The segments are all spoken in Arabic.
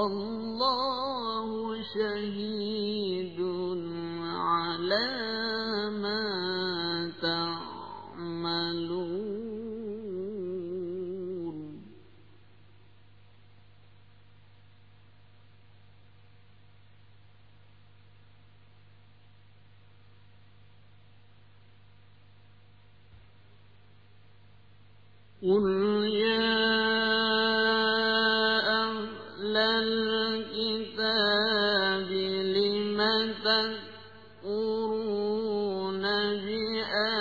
والله شهيد على ما تعملون. قل يكفرون بآيات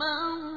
مَوْتٍ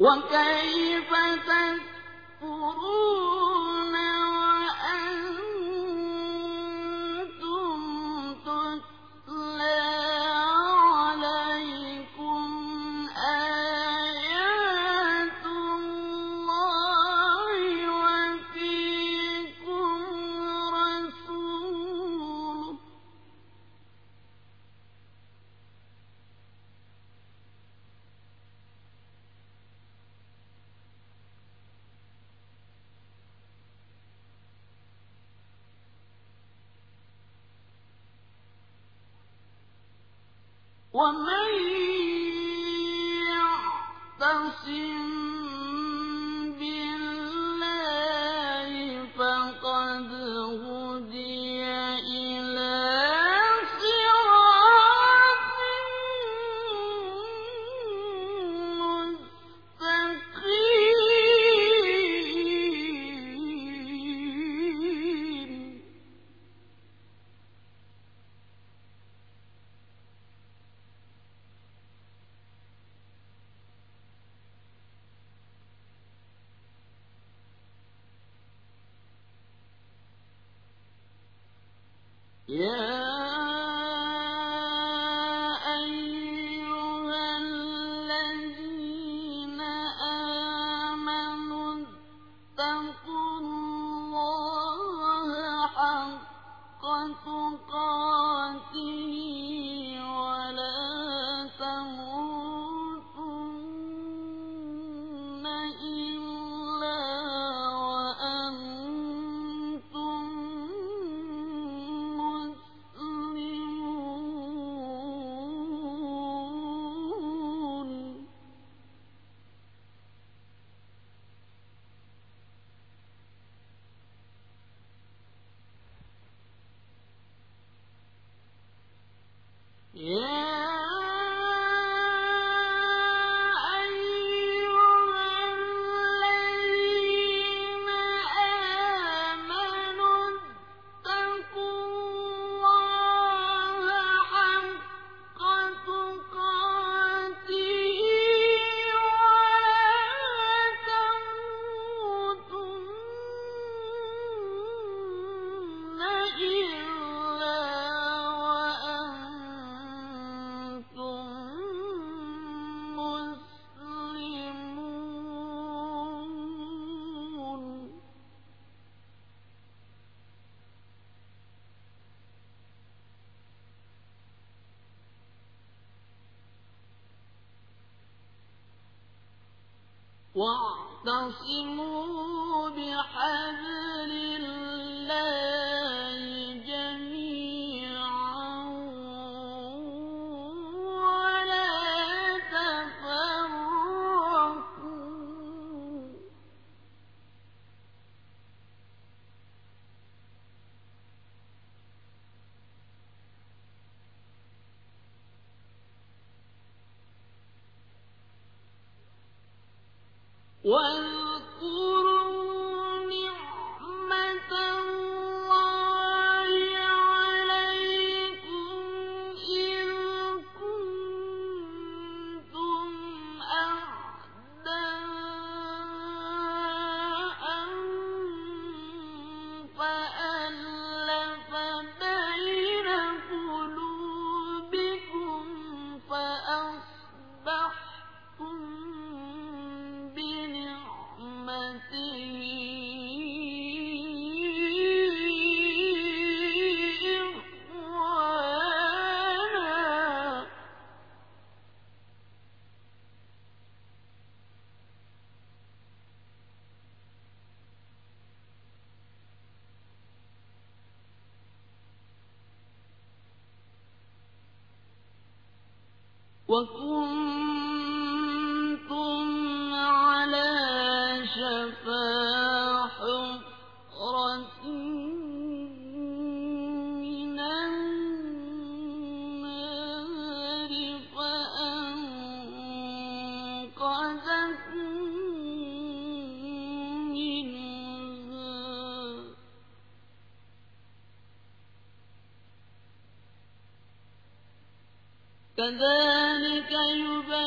وكيف تكفرون 我没有担心。واعتصموا بحبل وكنتم على شفا حفرة من النار فأنقذكم منها كذلك يبين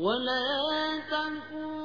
ولا تكونوا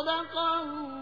صدق الله